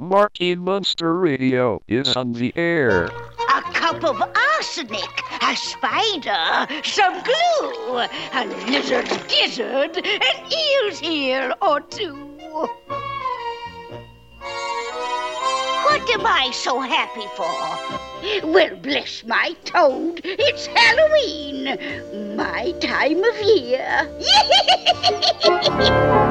Marky Munster Radio is on the air. A cup of arsenic, a spider, some glue, a lizard gizzard, an eel's ear or two. What am I so happy for? Well, bless my toad, it's Halloween, my time of year.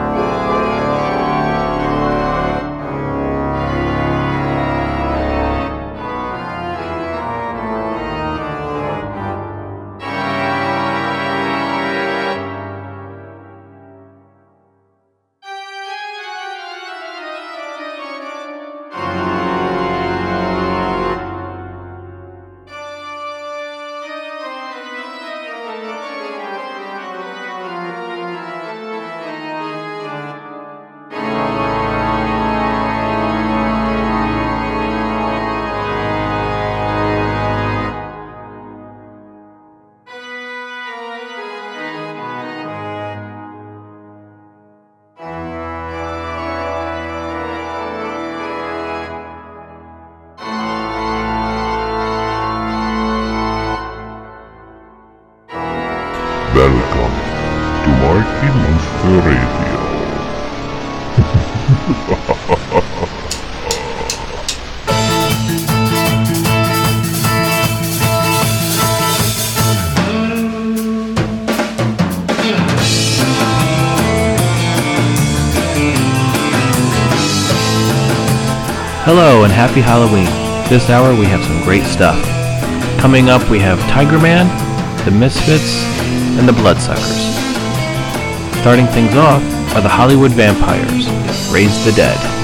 happy Halloween. This hour we have some great stuff. Coming up we have Tiger Man, the Misfits, and the Bloodsuckers. Starting things off are the Hollywood Vampires, Raise the Dead.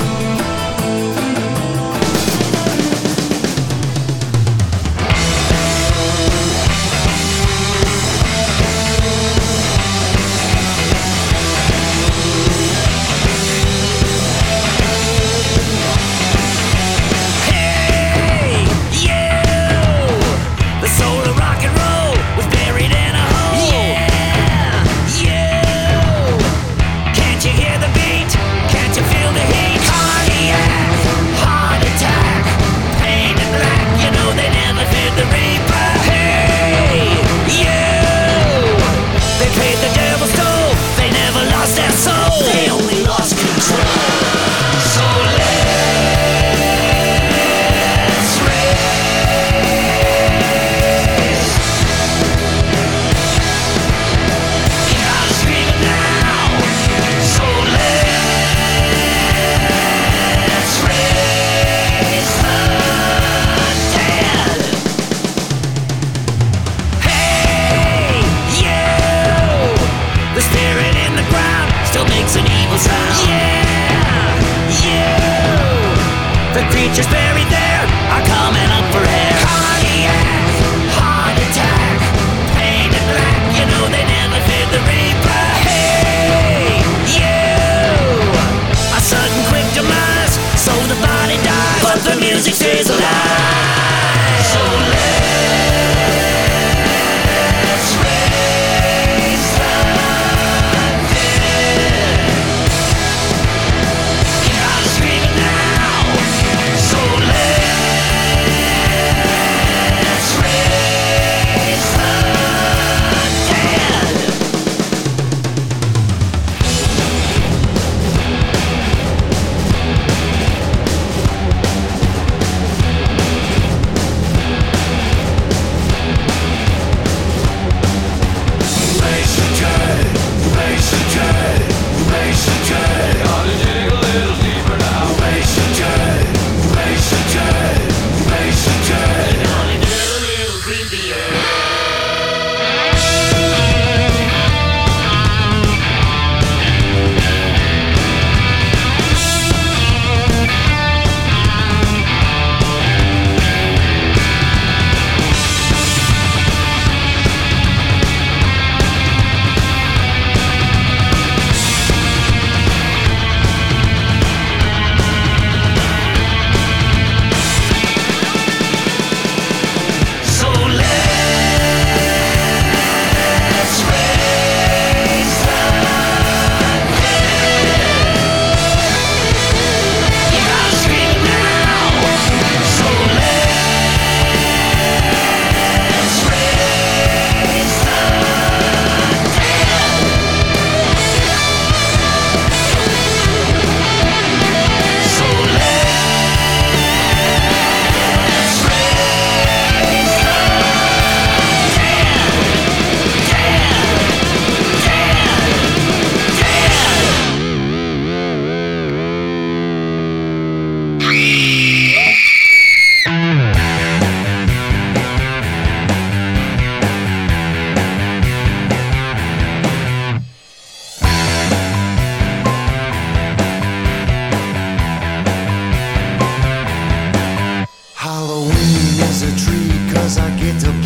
to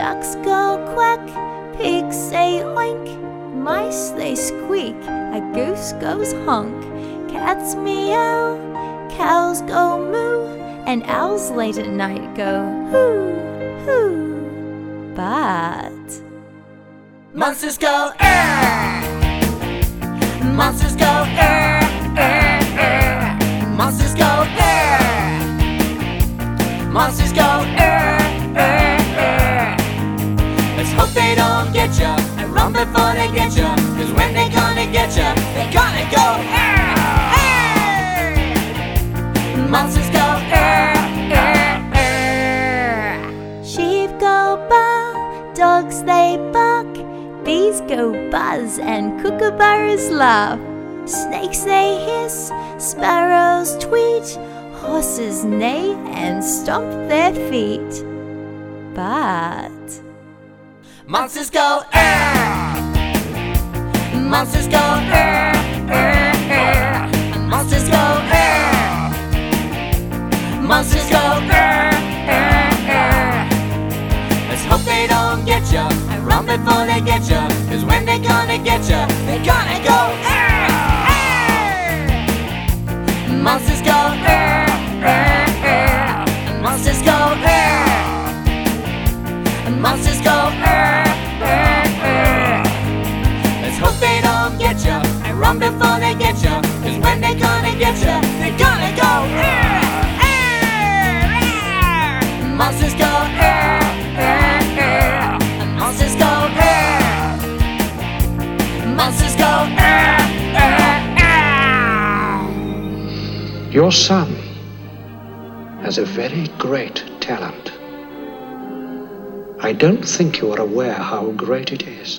Ducks go quack, pigs say oink, mice they squeak, a goose goes honk, cats meow, cows go moo, and owls late at night go hoo, hoo. But Monsters go er. Monsters they get ya. Cause when they gonna get ya, they gonna go er, er. Monsters go er, er, er. sheep go baa, dogs they bark, bees go buzz, and kookaburras laugh. Snakes they hiss, sparrows tweet, horses neigh and stomp their feet. But Monsters go er. Monsters go er, er, er. Monsters go er. Monsters go er, er, er. Let's hope they don't get ya and run before they get ya. Cause when they gonna get ya, they gonna go er, er. Monsters go er, er, er. Monsters go er. Monsters go er, before they get ya. Cause when they gonna get ya, they gonna go er, er, er. Monsters go er, er, er. Monsters go er. Monsters go. Your son has a very great talent. I don't think you are aware how great it is.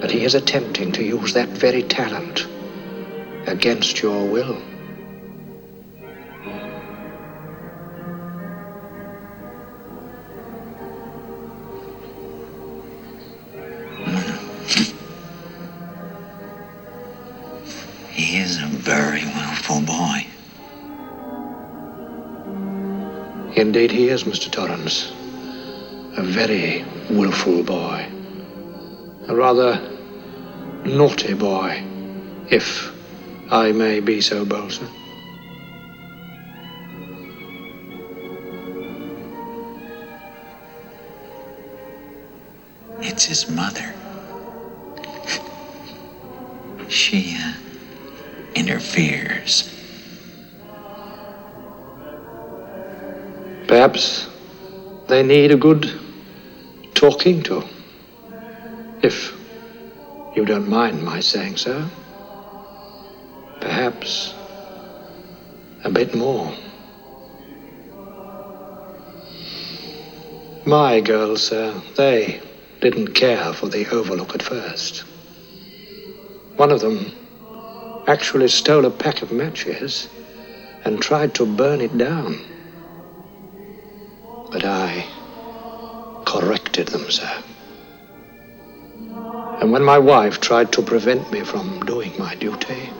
But he is attempting to use that very talent against your will. He is a very willful boy. Indeed, he is, Mr. Torrance. A very willful boy. A rather naughty boy, if I may be so bold, sir. It's his mother. She uh, interferes. Perhaps they need a good talking to. If you don't mind my saying so, perhaps a bit more. My girls, sir, they didn't care for the Overlook at first. One of them actually stole a pack of matches and tried to burn it down. But I corrected them, sir. And when my wife tried to prevent me from doing my duty,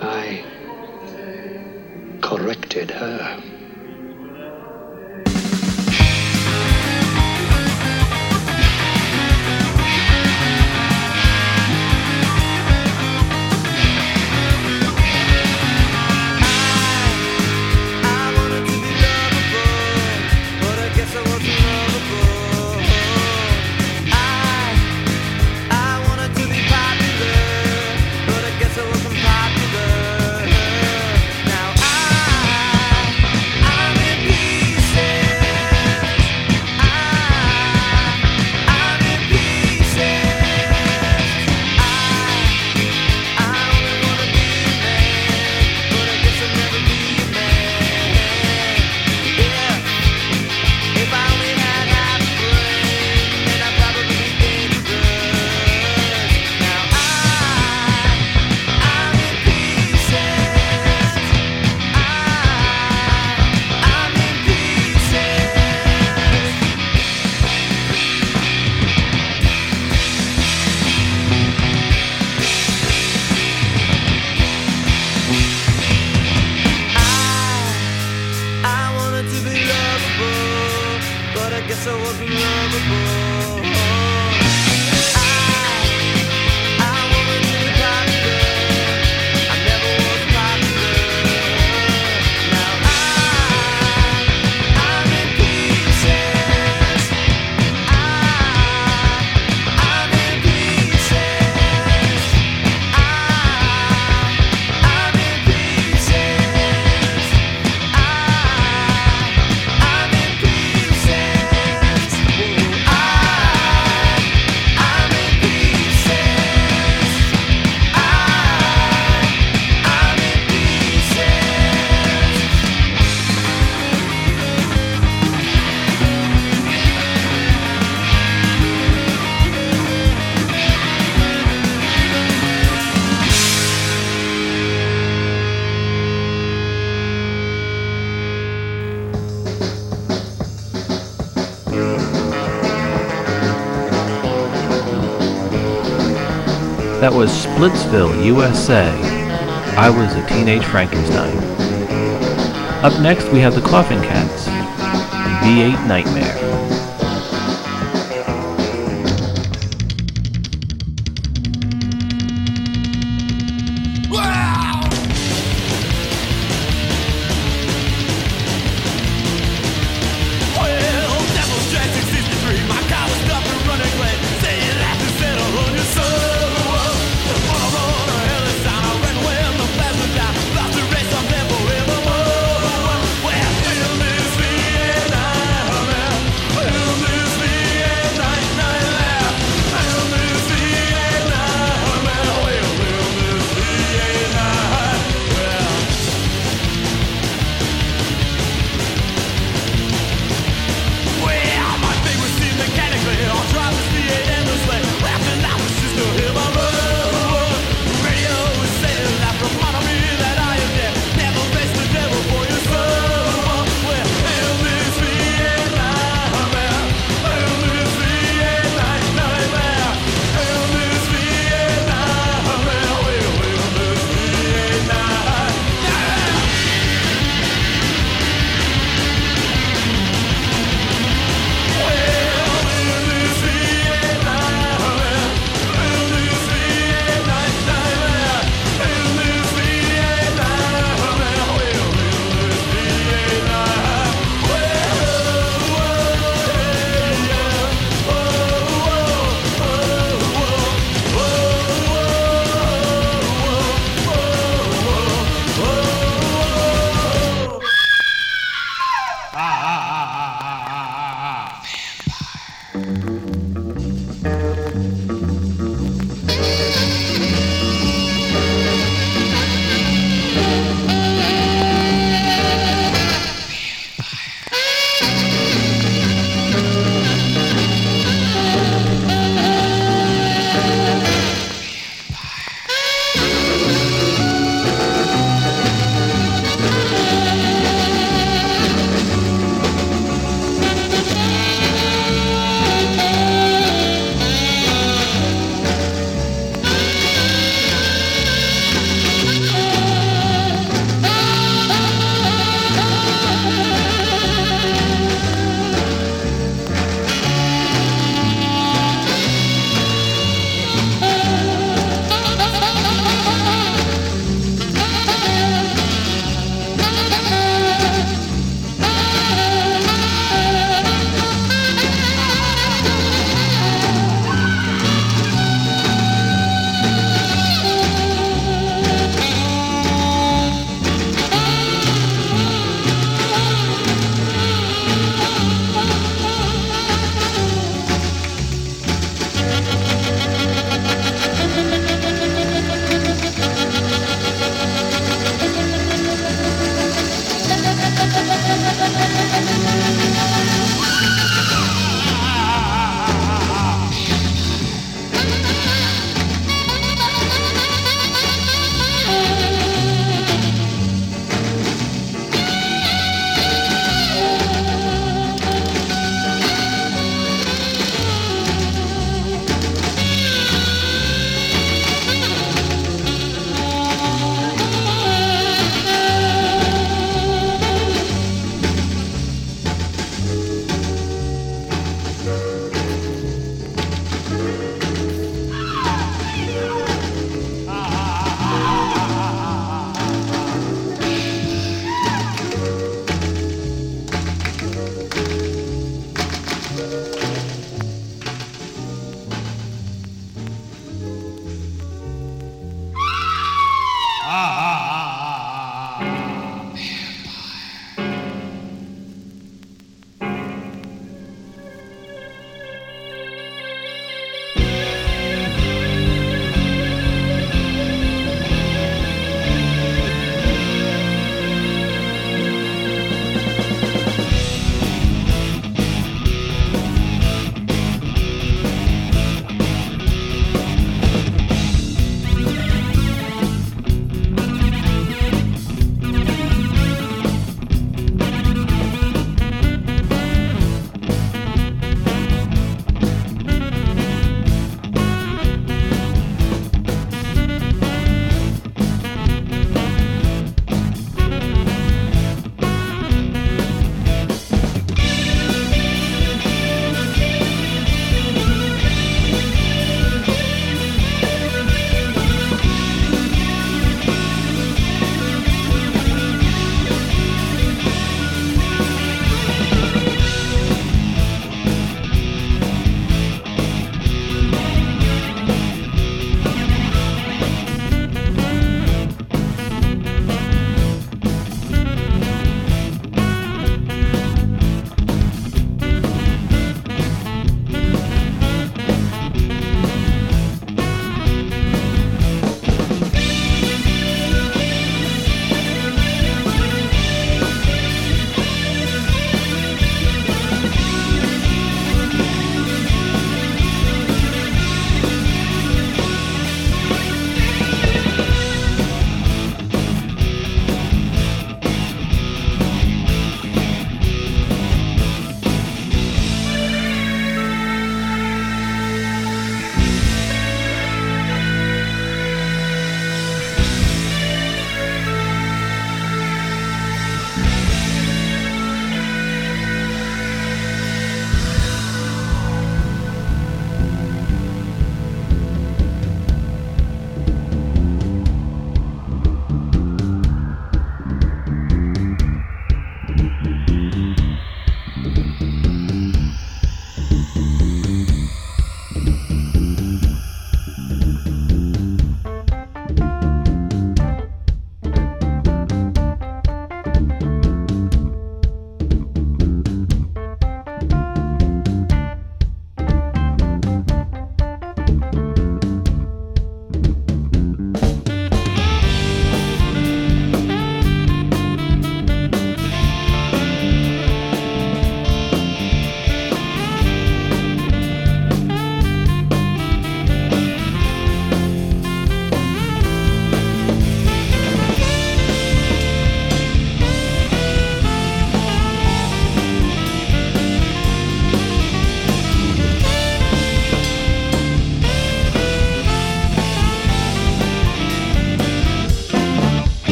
I corrected her. Splitsville, USA. I was a teenage Frankenstein. Up next, we have the Coffin Cats, V8 Nightmare.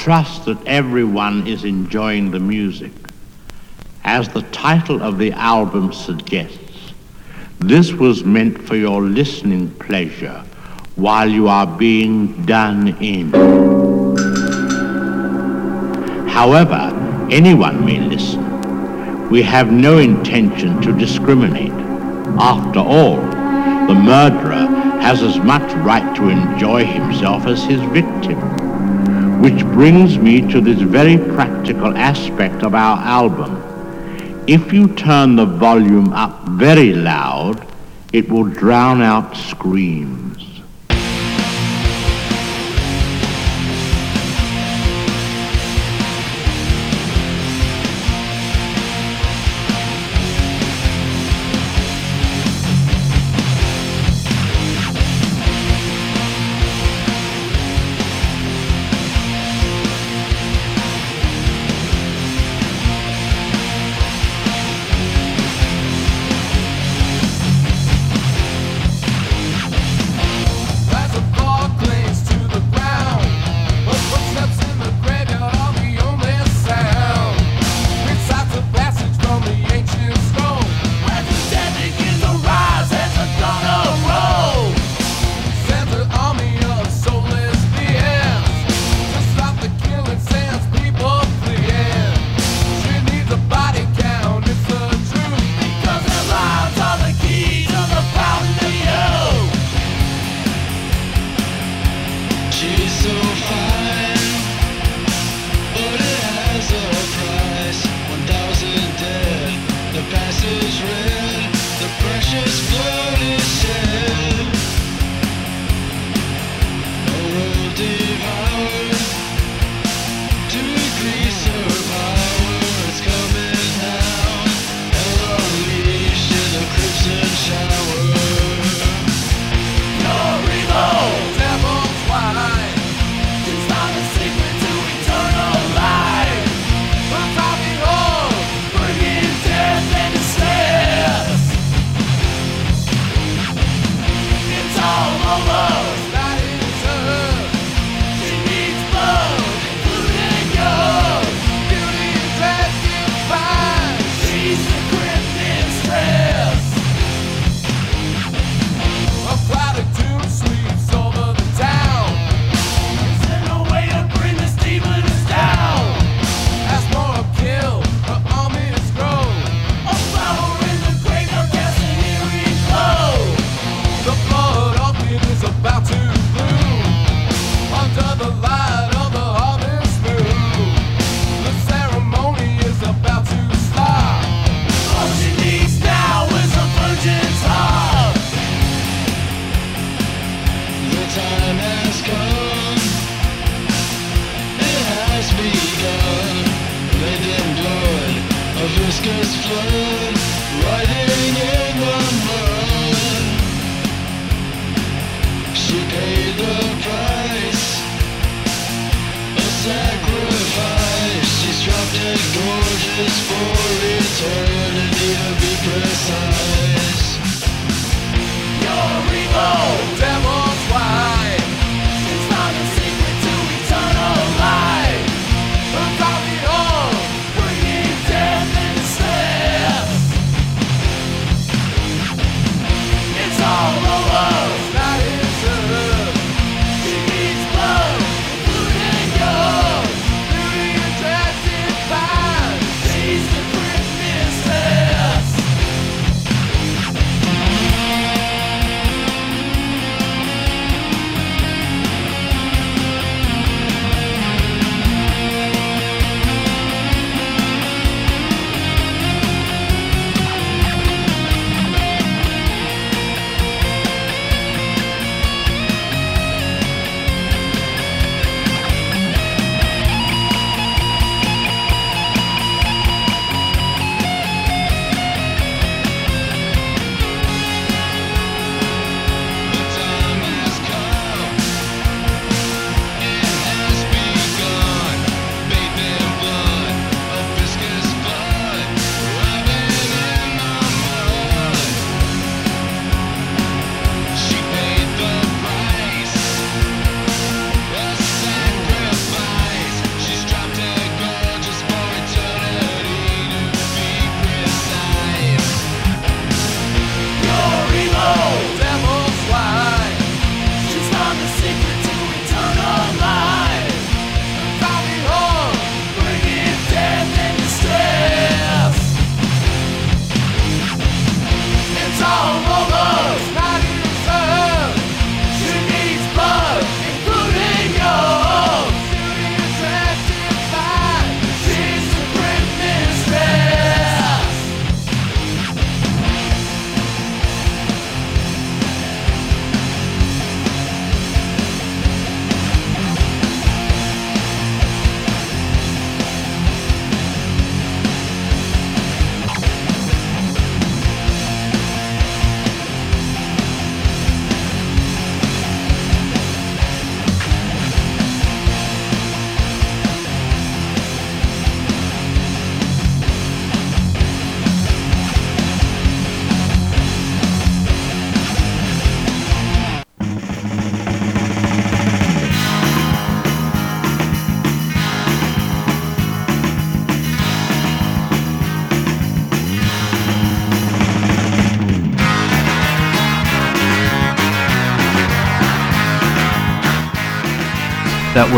trust that everyone is enjoying the music. As the title of the album suggests, this was meant for your listening pleasure while you are being done in. However, anyone may listen. We have no intention to discriminate. After all, the murderer has as much right to enjoy himself as his victim. Which brings me to this very practical aspect of our album. If you turn the volume up very loud, it will drown out screams.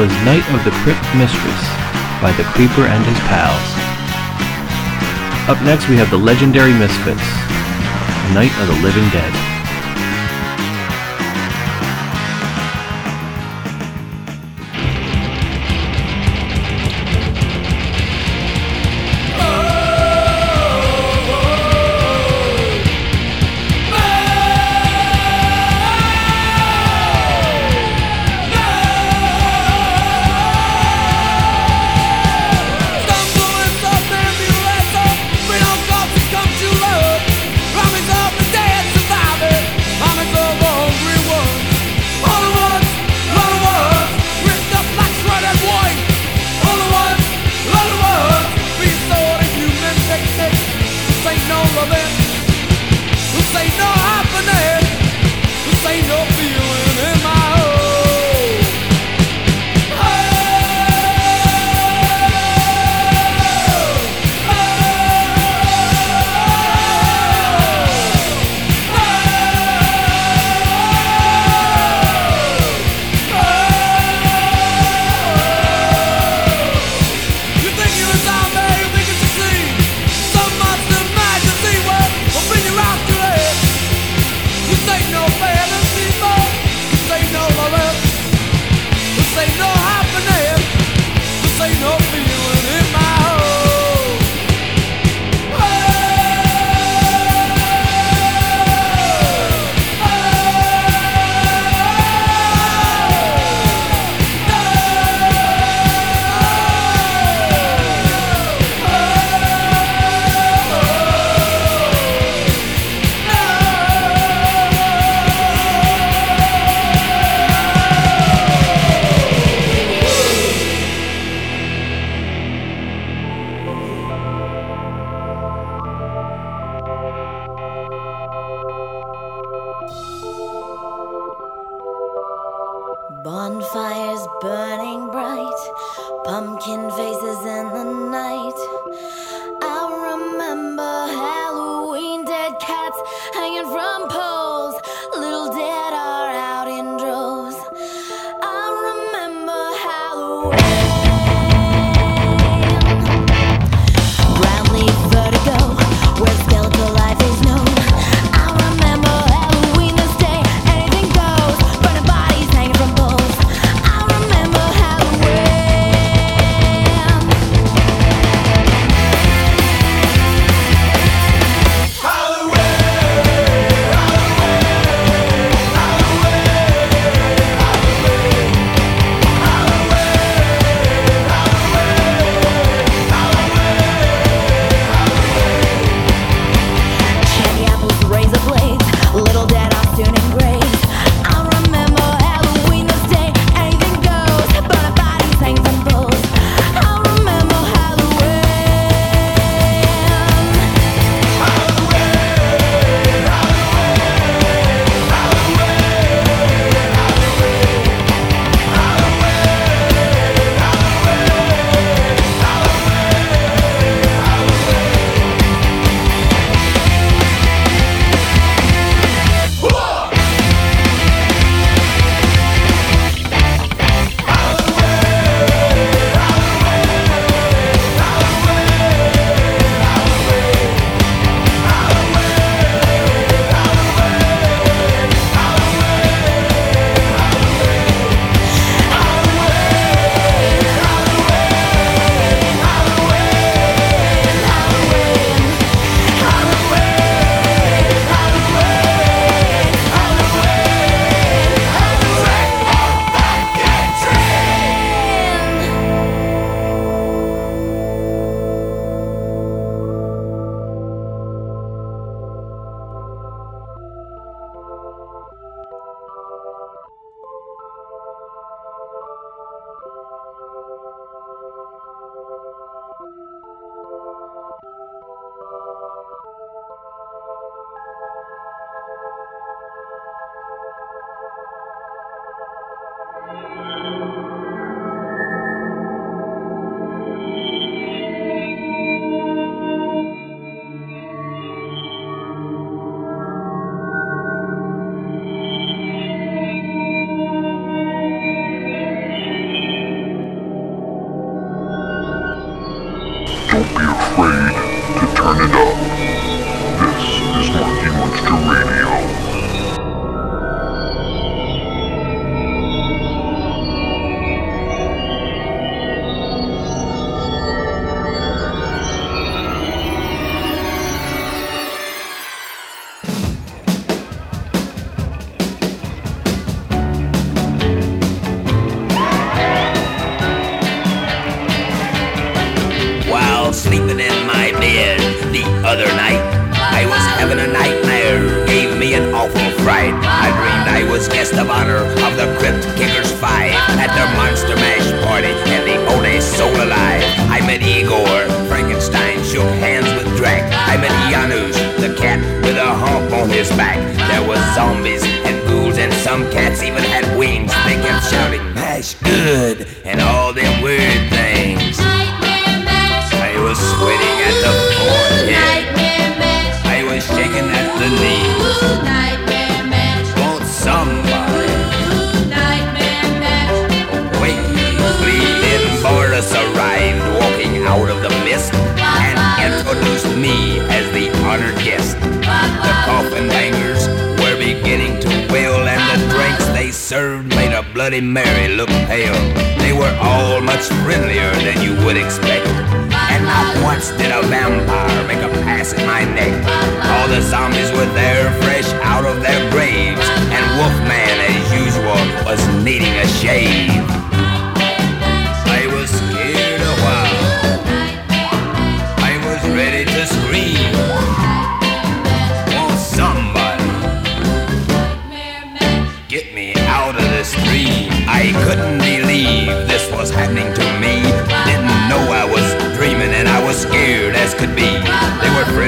was Night of the Crypt Mistress by The Creeper and His Pals. Up next we have the legendary Misfits, Night of the Living Dead.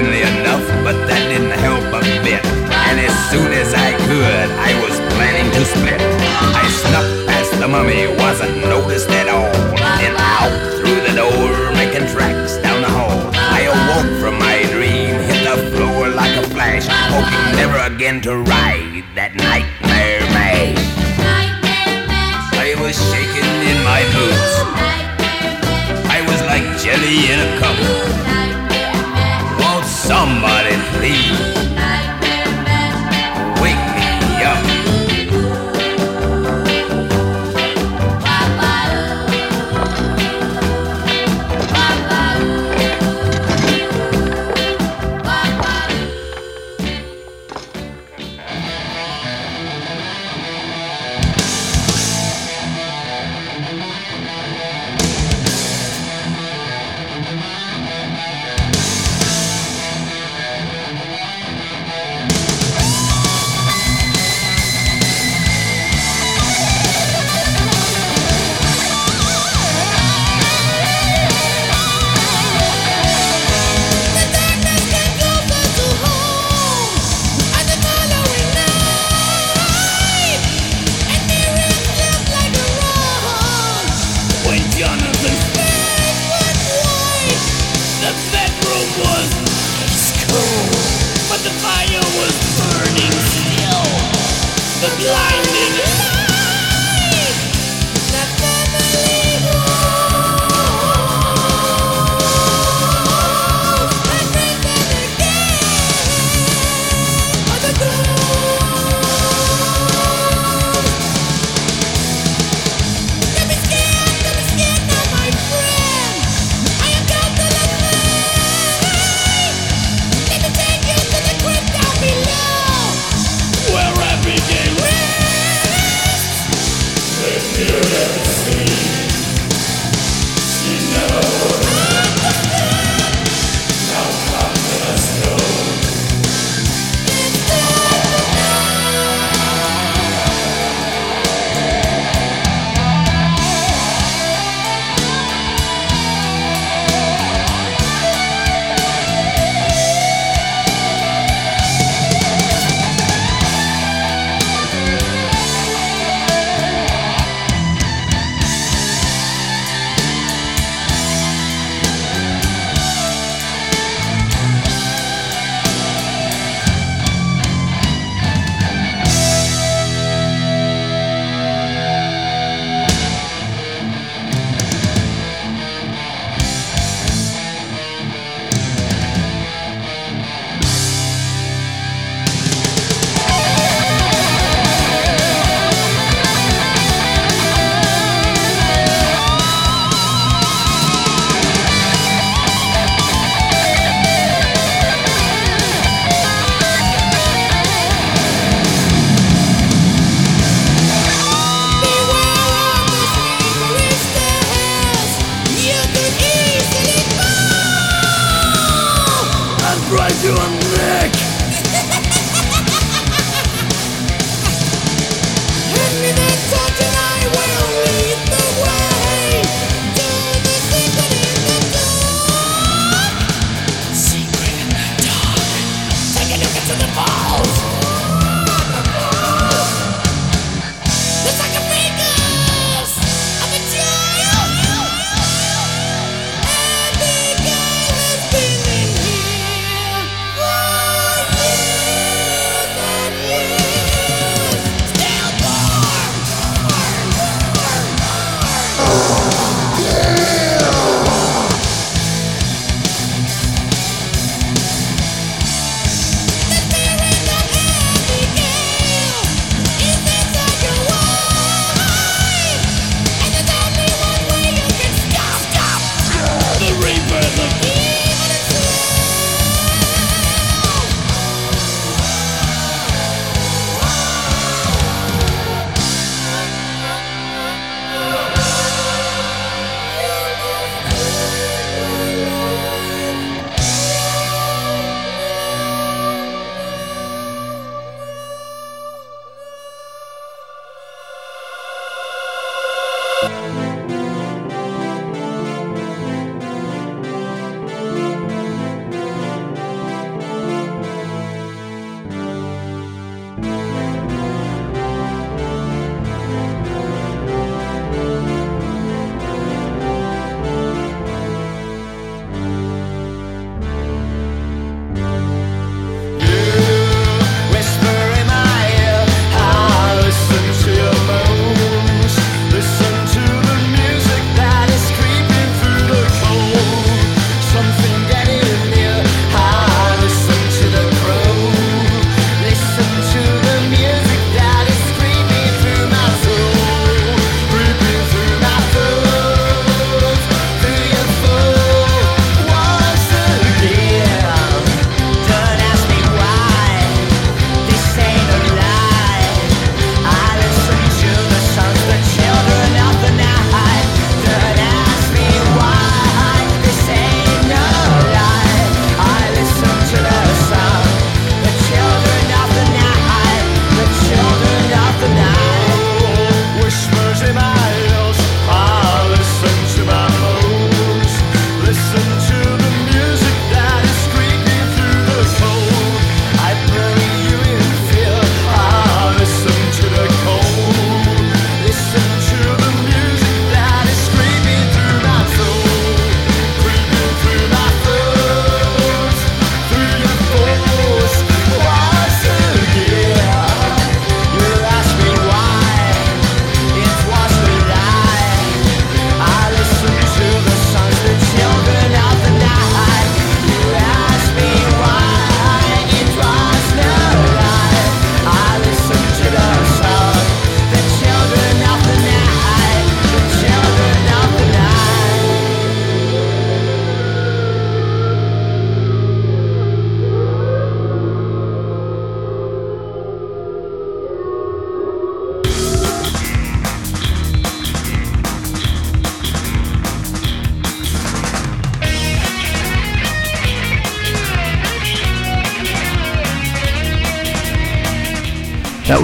friendly enough, but that didn't help a bit. And as soon as I could, I was planning to split. I snuck past the mummy, wasn't noticed at all. And out through the door, making tracks down the hall. I awoke from my dream, hit the floor like a flash, hoping never again to ride that nightmare mash. I was shaking in my boots. I was like jelly in a cup. Somebody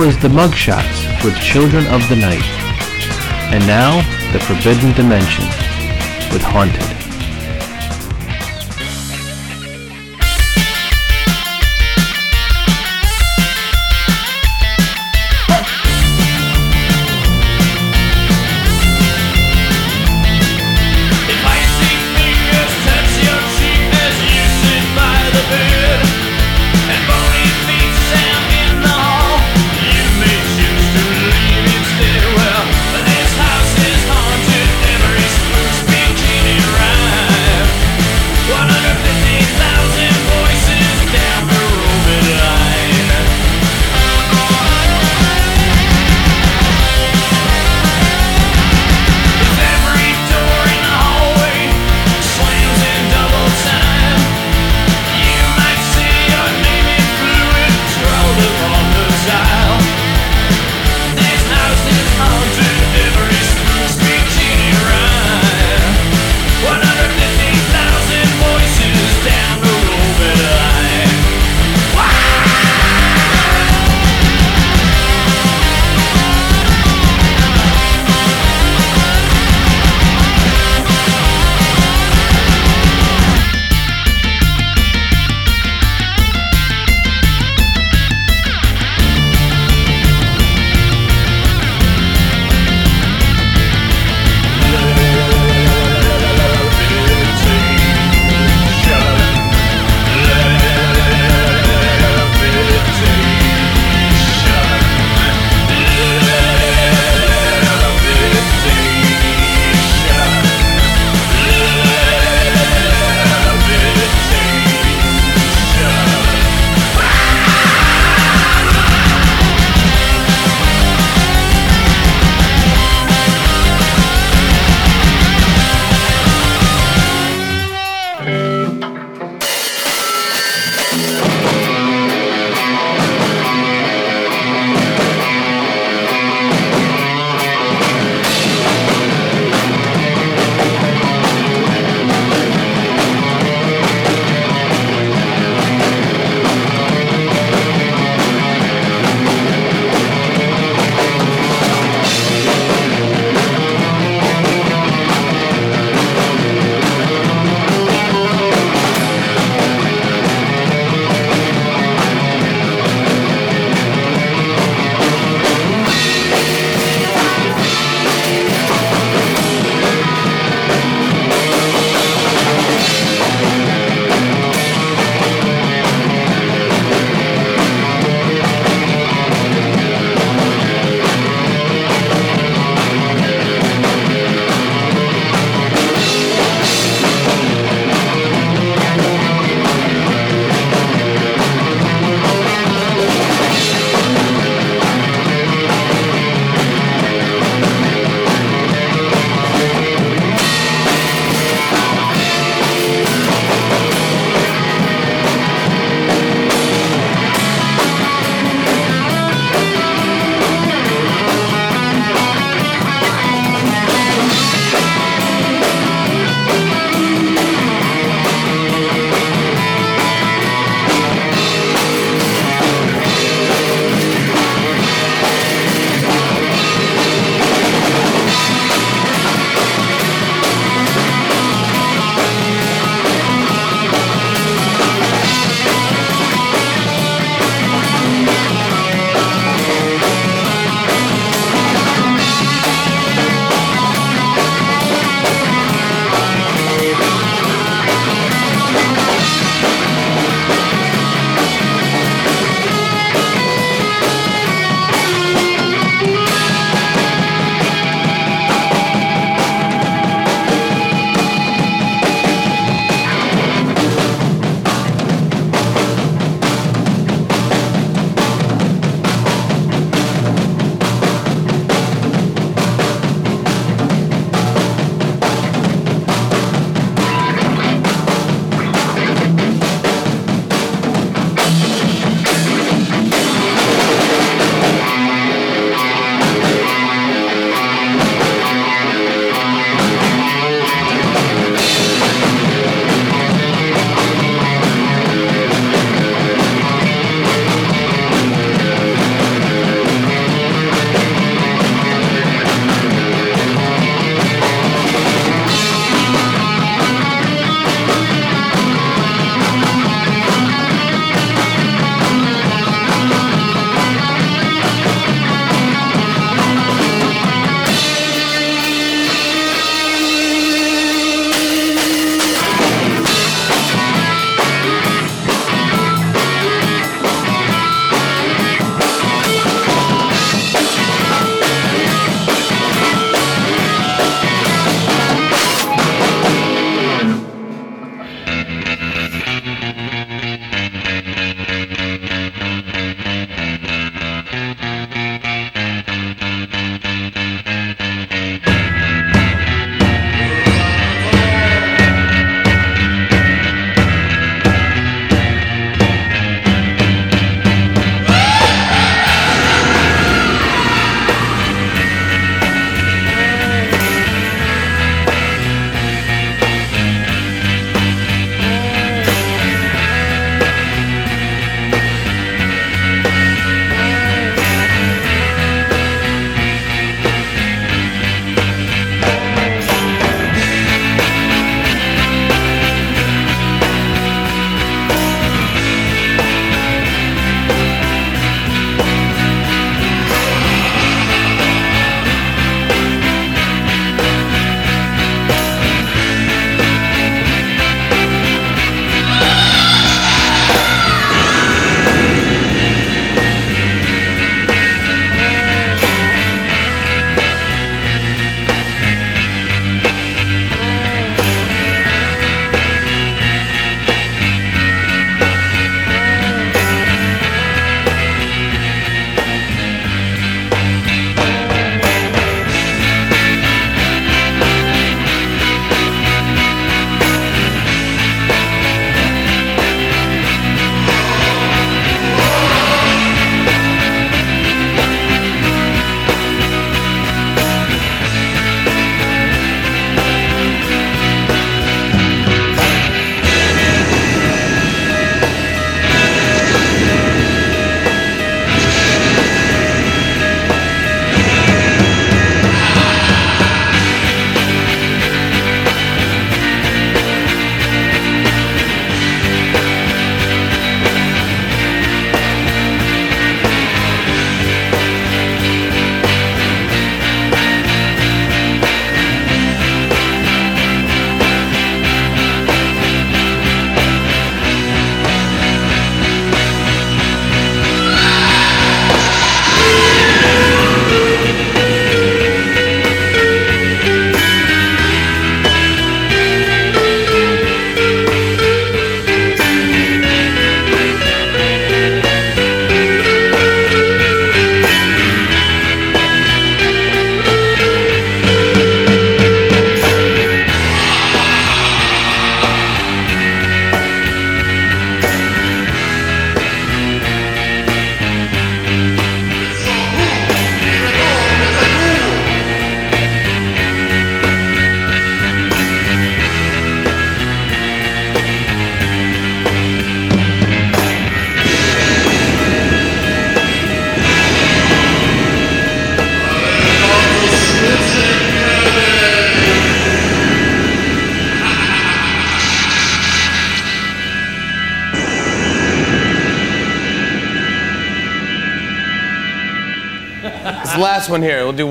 was the Mugshots with Children of the Night. And now, The Forbidden Dimension with Haunted.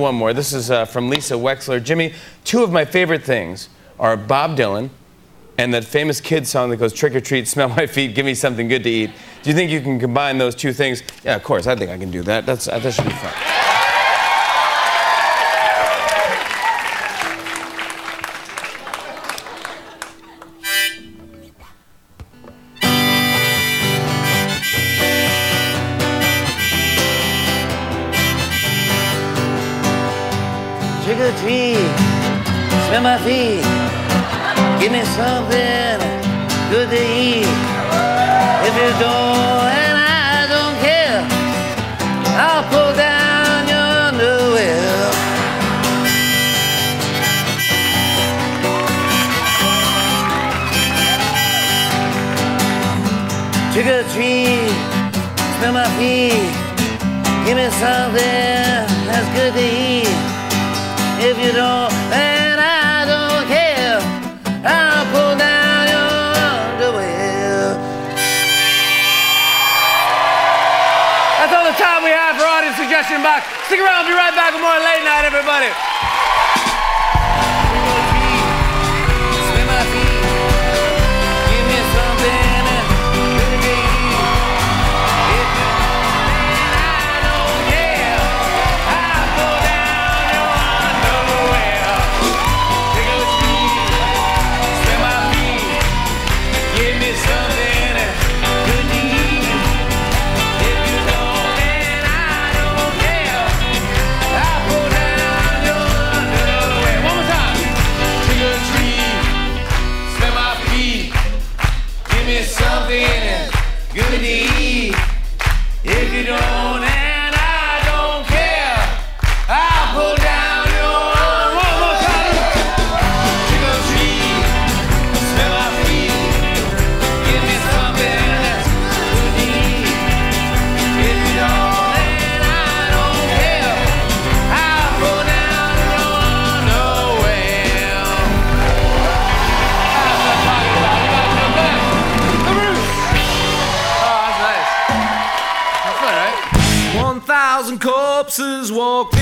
one more. This is uh, from Lisa Wexler. Jimmy, two of my favorite things are Bob Dylan and that famous kid song that goes trick or treat, smell my feet, give me something good to eat. Do you think you can combine those two things? Yeah, of course. I think I can do that. That's, that should be fun. That's good to hear. If you don't, then I don't care. I'll pull down your underwear. That's all the time we have for audience suggestion box. Stick around, we'll be right back with more late night, everybody. Foxes walk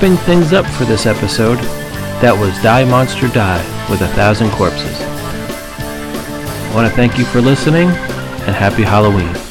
wrapping things up for this episode, that was Die Monster Die with a Thousand Corpses. I want to thank you for listening and happy Halloween.